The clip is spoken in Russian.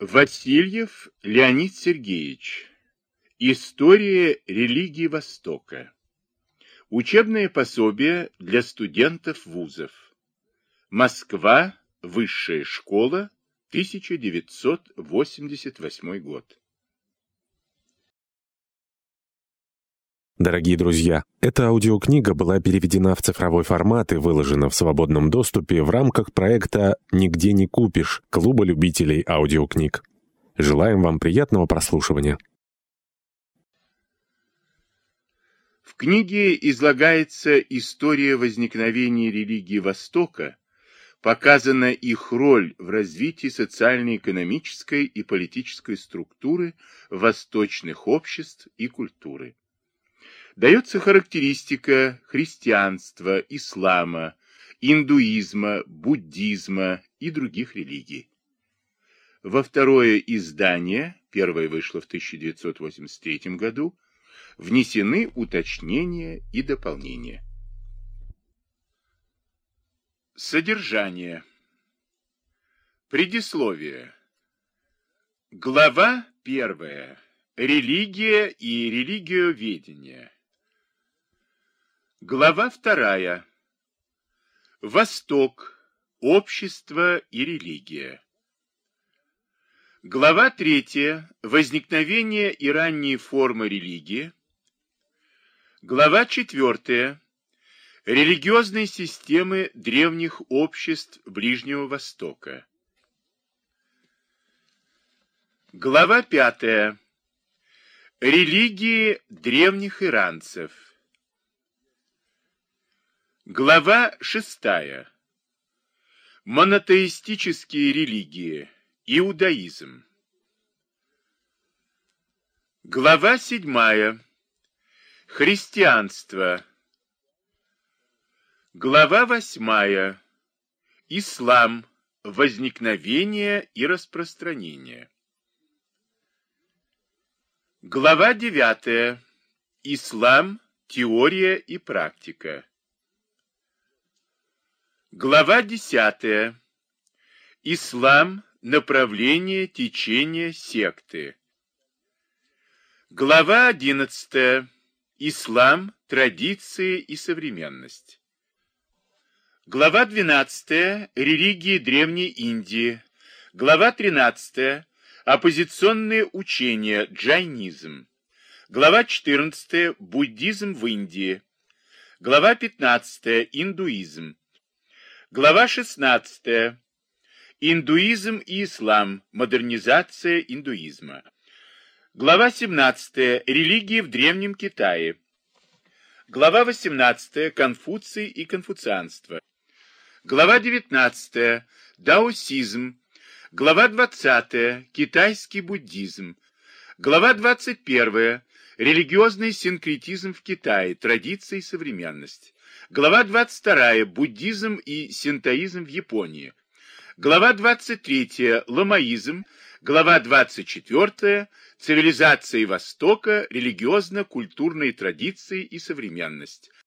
Васильев Леонид Сергеевич. История религии Востока. Учебное пособие для студентов вузов. Москва. Высшая школа. 1988 год. Дорогие друзья, эта аудиокнига была переведена в цифровой формат и выложена в свободном доступе в рамках проекта «Нигде не купишь» Клуба любителей аудиокниг. Желаем вам приятного прослушивания. В книге излагается история возникновения религии Востока, показана их роль в развитии социально-экономической и политической структуры восточных обществ и культуры дается характеристика христианства, ислама, индуизма, буддизма и других религий. Во второе издание, первое вышло в 1983 году, внесены уточнения и дополнения. Содержание. Предисловие. Глава первая. Религия и религиоведение. Глава вторая. Восток. Общество и религия. Глава третья. Возникновение и ранние формы религии. Глава четвертая. Религиозные системы древних обществ Ближнего Востока. Глава пятая. Религии древних иранцев. Глава шестая. Монотеистические религии. Иудаизм. Глава седьмая. Христианство. Глава восьмая. Ислам. Возникновение и распространение. Глава девятая. Ислам. Теория и практика. Глава 10. Ислам. Направление течения секты. Глава 11. Ислам. Традиции и современность. Глава 12. Религии Древней Индии. Глава 13. Оппозиционные учения. Джайнизм. Глава 14. Буддизм в Индии. Глава 15. Индуизм. Глава 16. Индуизм и ислам. Модернизация индуизма. Глава 17. Религии в Древнем Китае. Глава 18. Конфуций и конфуцианство. Глава 19. Даосизм. Глава 20. Китайский буддизм. Глава 21. Религиозный синкретизм в Китае. Традиции и современность. Глава 22. Буддизм и синтоизм в Японии. Глава 23. Ламаизм. Глава 24. Цивилизации Востока, религиозно-культурные традиции и современность.